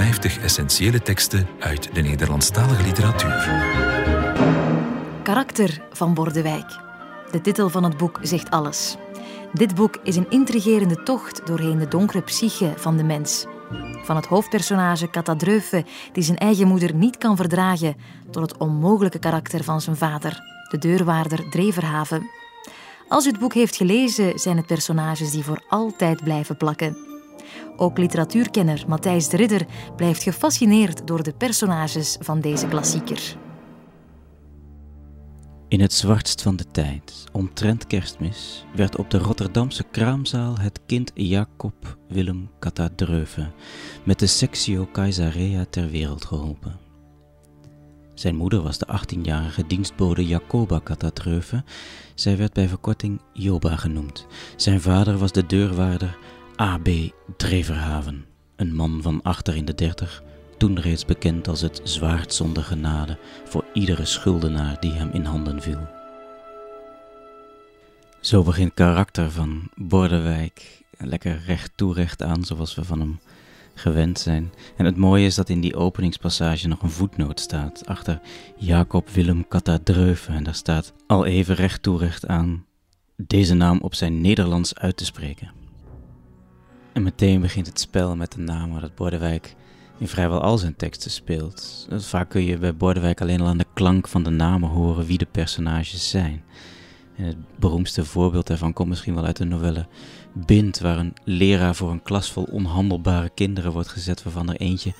150 essentiële teksten uit de Nederlandstalige literatuur. Karakter van Bordewijk. De titel van het boek zegt alles. Dit boek is een intrigerende tocht doorheen de donkere psyche van de mens. Van het hoofdpersonage Katadreufe, die zijn eigen moeder niet kan verdragen, tot het onmogelijke karakter van zijn vader, de deurwaarder Dreverhaven. Als u het boek heeft gelezen, zijn het personages die voor altijd blijven plakken. Ook literatuurkenner Matthijs de Ridder blijft gefascineerd door de personages van deze klassieker. In het zwartst van de tijd, omtrent kerstmis, werd op de Rotterdamse kraamzaal het kind Jacob Willem Catadreuve met de Sectio Caesarea ter wereld geholpen. Zijn moeder was de 18-jarige dienstbode Jacoba Catadreuve. Zij werd bij verkorting Joba genoemd. Zijn vader was de deurwaarder A.B. Dreverhaven, een man van achter in de dertig, toen reeds bekend als het zwaard zonder genade voor iedere schuldenaar die hem in handen viel. Zo begint karakter van Bordewijk lekker recht toe recht aan, zoals we van hem gewend zijn. En het mooie is dat in die openingspassage nog een voetnoot staat achter Jacob Willem Catadreuve. En daar staat al even recht toe recht aan deze naam op zijn Nederlands uit te spreken. En meteen begint het spel met de namen dat Bordewijk in vrijwel al zijn teksten speelt. Vaak kun je bij Bordewijk alleen al aan de klank van de namen horen wie de personages zijn. En het beroemdste voorbeeld daarvan komt misschien wel uit de novelle Bind, waar een leraar voor een klas vol onhandelbare kinderen wordt gezet, waarvan er eentje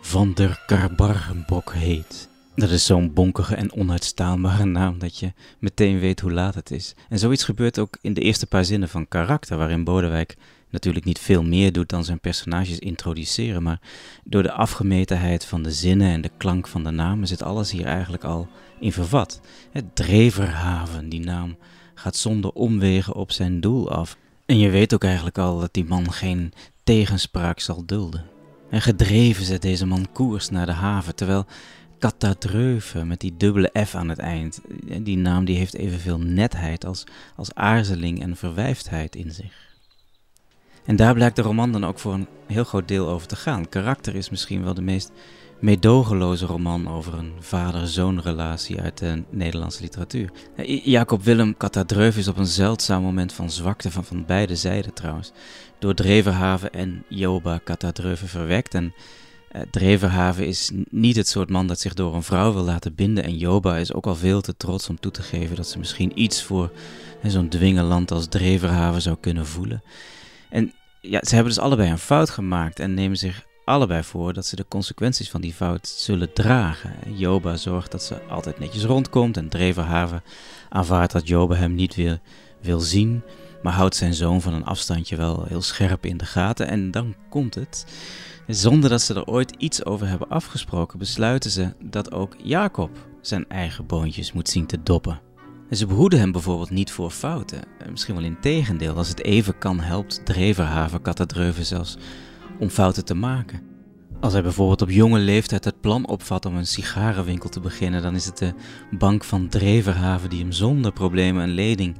Van der Karbargenbok heet. Dat is zo'n bonkige en onuitstaanbare naam dat je meteen weet hoe laat het is. En zoiets gebeurt ook in de eerste paar zinnen van karakter, waarin Bodewijk natuurlijk niet veel meer doet dan zijn personages introduceren, maar door de afgemetenheid van de zinnen en de klank van de namen zit alles hier eigenlijk al in vervat. Het Dreverhaven, die naam, gaat zonder omwegen op zijn doel af. En je weet ook eigenlijk al dat die man geen tegenspraak zal dulden. En gedreven zet deze man koers naar de haven, terwijl Katadreuve met die dubbele F aan het eind, die naam die heeft evenveel netheid als, als aarzeling en verwijfdheid in zich. En daar blijkt de roman dan ook voor een heel groot deel over te gaan. Karakter is misschien wel de meest meedogenloze roman over een vader-zoon relatie uit de Nederlandse literatuur. Jacob Willem Katadreuf is op een zeldzaam moment van zwakte van, van beide zijden trouwens. Door Dreverhaven en Joba Katadreuve verwekt. En uh, Dreverhaven is niet het soort man dat zich door een vrouw wil laten binden. En Joba is ook al veel te trots om toe te geven dat ze misschien iets voor zo'n dwingeland als Dreverhaven zou kunnen voelen. En ja, ze hebben dus allebei een fout gemaakt en nemen zich allebei voor dat ze de consequenties van die fout zullen dragen. Joba zorgt dat ze altijd netjes rondkomt en Dreverhaven aanvaardt dat Joba hem niet weer wil zien, maar houdt zijn zoon van een afstandje wel heel scherp in de gaten. En dan komt het. Zonder dat ze er ooit iets over hebben afgesproken, besluiten ze dat ook Jacob zijn eigen boontjes moet zien te doppen. En ze behoeden hem bijvoorbeeld niet voor fouten. Misschien wel in tegendeel, als het even kan, helpt Dreverhaven Katadreuven zelfs om fouten te maken. Als hij bijvoorbeeld op jonge leeftijd het plan opvat om een sigarenwinkel te beginnen, dan is het de bank van Dreverhaven die hem zonder problemen een lening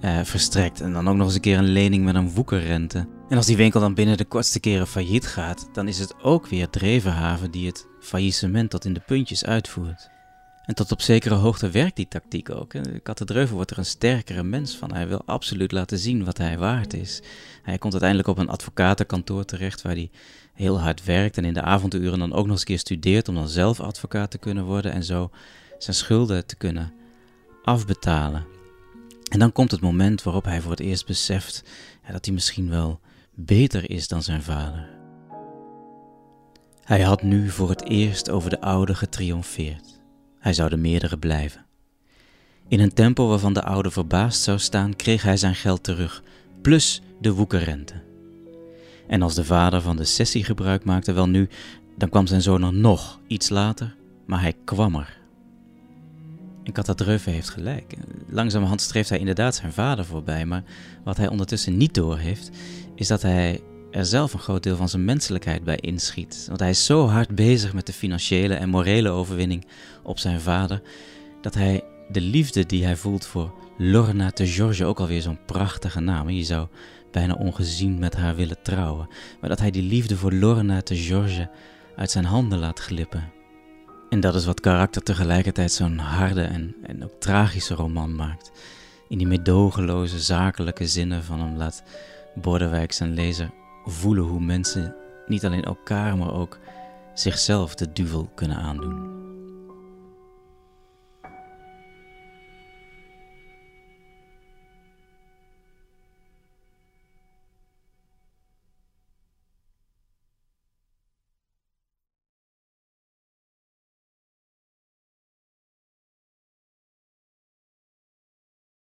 eh, verstrekt. En dan ook nog eens een keer een lening met een woekerrente. En als die winkel dan binnen de kortste keren failliet gaat, dan is het ook weer Dreverhaven die het faillissement tot in de puntjes uitvoert. En tot op zekere hoogte werkt die tactiek ook. Katterdreuven wordt er een sterkere mens van. Hij wil absoluut laten zien wat hij waard is. Hij komt uiteindelijk op een advocatenkantoor terecht waar hij heel hard werkt en in de avonduren dan ook nog eens een keer studeert om dan zelf advocaat te kunnen worden en zo zijn schulden te kunnen afbetalen. En dan komt het moment waarop hij voor het eerst beseft ja, dat hij misschien wel beter is dan zijn vader. Hij had nu voor het eerst over de oude getriomfeerd. Hij zou de meerdere blijven. In een tempo waarvan de oude verbaasd zou staan, kreeg hij zijn geld terug, plus de woekerrente. En als de vader van de sessie gebruik maakte, wel nu, dan kwam zijn zoon er nog iets later, maar hij kwam er. En Katadreuve heeft gelijk. Langzamerhand streeft hij inderdaad zijn vader voorbij, maar wat hij ondertussen niet doorheeft, is dat hij er zelf een groot deel van zijn menselijkheid bij inschiet. Want hij is zo hard bezig met de financiële en morele overwinning op zijn vader, dat hij de liefde die hij voelt voor Lorna de George, ook alweer zo'n prachtige naam, je zou bijna ongezien met haar willen trouwen, maar dat hij die liefde voor Lorna de George uit zijn handen laat glippen. En dat is wat karakter tegelijkertijd zo'n harde en, en ook tragische roman maakt. In die medogeloze, zakelijke zinnen van hem laat Bordewijk zijn lezer voelen hoe mensen niet alleen elkaar, maar ook zichzelf de duvel kunnen aandoen.